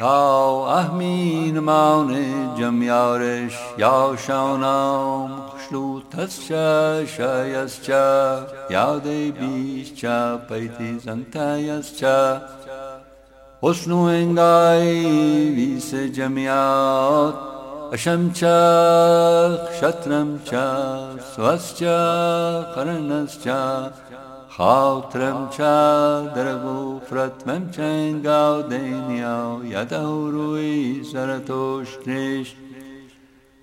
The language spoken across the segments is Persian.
Tau ahmin maune jam yaresh yau ओ आह्मीन मान जम्यावरेषानां श्लोतश्च क्षयश्च यावीश्च पैतिसन्तायश्च उष्णुएङ्गाय बीसजमियात् अशं च क्षत्रं च स्वश्च करणश्च خاطرم چا در گفرت من چنگا دینیا یدو روی زرتشتش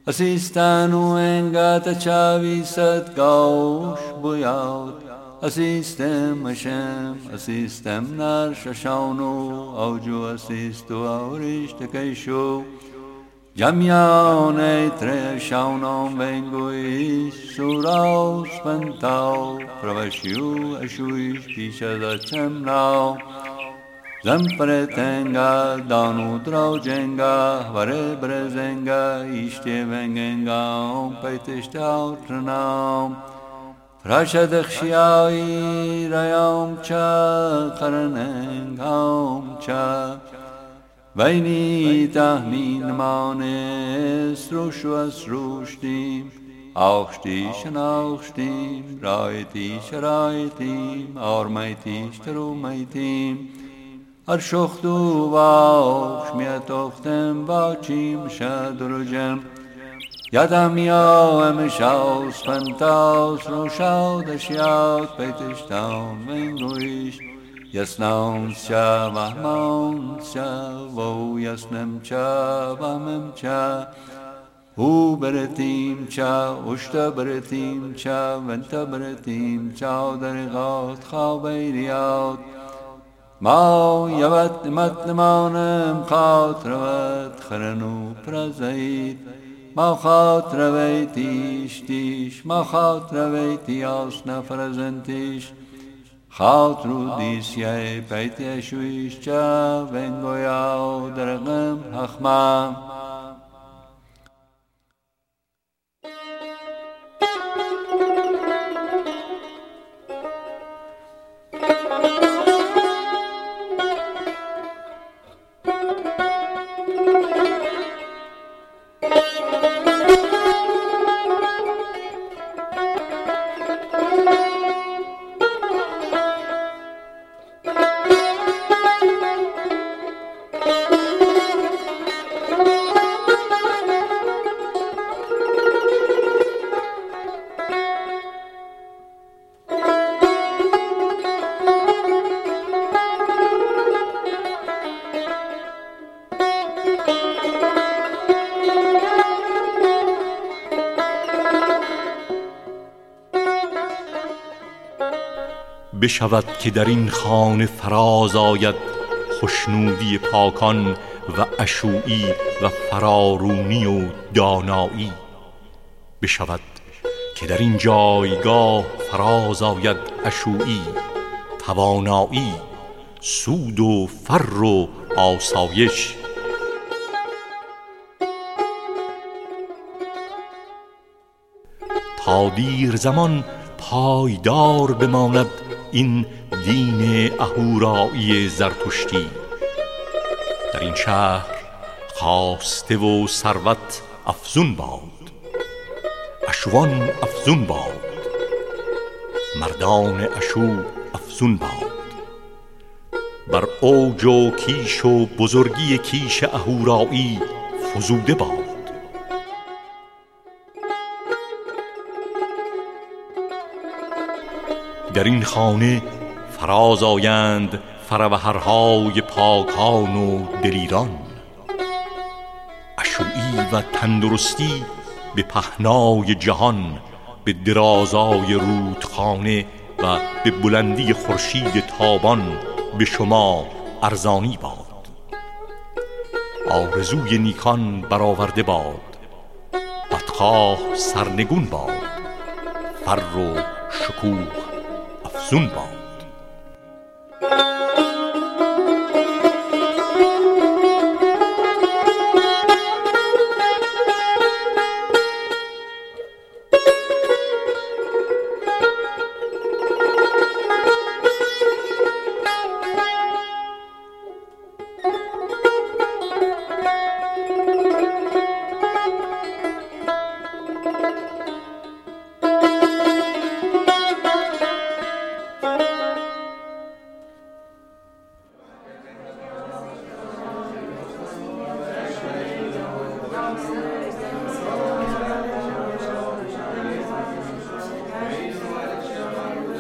اسیستان و انگات چاوی ست گوش بیاد اسیستم اشم اسیستم نر ششانو اوجو اسیستو जम्या नैत्रे श्यावनौ वेङ्गु इशुरावन्ताौ प्रवश्यु अशुइष्टिशद्रा जङ्गा दानोद्रौजेङ्गा वरे वरेजेङ्गा इष्टे वेङ्गां पैतिष्ठाउनां रषदक्ष्यायिरयां च करणे गां cha وینی مانست روش و از روشتیم. آخشتیش ناخشتیم رایتیش رایتیم آرمیتیش ترومیتیم هر شخت و باخش میت اختم با چیم شد یادم یا امشاس فنتاس رو شادش یاد پیتشتان منگویش یسنام چا وهمان چا و یسنم چا وهمم چا او برتیم چا اشتا برتیم چا ونتا برتیم چا درغات خوابیریات ما یوت متنمانم خاطرت خرنو پرزید ما خاطر ویتیش تیش ما خاطر ویتی فرزنتیش خاطرودیسیه پیتی شویشچا ونگویا درغم حخمام بشود که در این خانه فراز آید خشنودی پاکان و اشویی و فرارونی و دانایی. بشود که در این جایگاه فراز آید اشویی توانایی سود و فر و آسایش. تا دیر زمان پایدار بماند این دین اهورایی زرتشتی. در این شهر خواسته و ثروت افزون باد. اشوان افزون باد. مردان اشو افزون باد. بر اوج و کیش و بزرگی کیش اهورایی فزوده باد. در این خانه فراز آیند فروهرهای پاکان و دلیران. اشویی و تندرستی به پهنای جهان به درازای رودخانه و به بلندی خورشید تابان به شما ارزانی باد. آرزوی نیکان برآورده باد. بدخواه سرنگون باد. فر و شکوه افزون